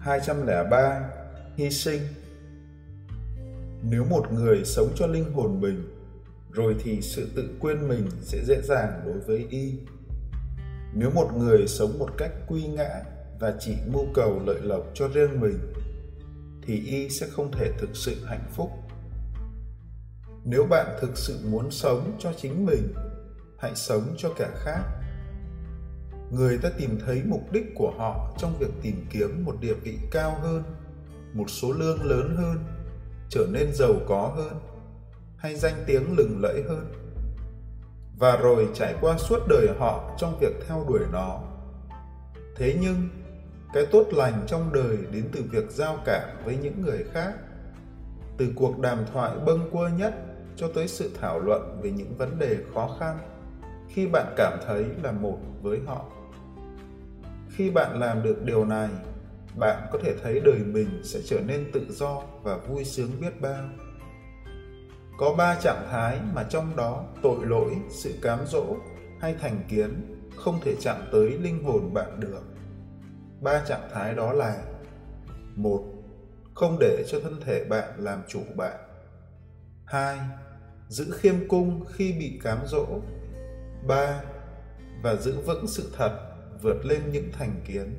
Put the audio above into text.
203 Hy sinh Nếu một người sống cho linh hồn mình, rồi thì sự tự quên mình sẽ dễ dàng đối với y. Nếu một người sống một cách quy ngã và chỉ mưu cầu lợi lộc cho riêng mình, thì y sẽ không thể thực sự hạnh phúc. Nếu bạn thực sự muốn sống cho chính mình, hãy sống cho kẻ khác người ta tìm thấy mục đích của họ trong việc tìm kiếm một địa vị cao hơn, một số lương lớn hơn, trở nên giàu có hơn, hay danh tiếng lừng lẫy hơn. Và rồi trải qua suốt đời họ trong việc theo đuổi nó. Thế nhưng, cái tốt lành trong đời đến từ việc giao cảm với những người khác, từ cuộc đàm thoại bâng quơ nhất cho tới sự thảo luận về những vấn đề khó khăn, khi bạn cảm thấy là một với họ khi bạn làm được điều này, bạn có thể thấy đời mình sẽ trở nên tự do và vui sướng biết bao. Có ba trạng thái mà trong đó tội lỗi, sự cám dỗ hay thành kiến không thể chạm tới linh hồn bạn được. Ba trạng thái đó là một, không để cho thân thể bạn làm chủ bạn. Hai, giữ khiêm cung khi bị cám dỗ. Ba, và giữ vững sự thật vượt lên những thành kiến.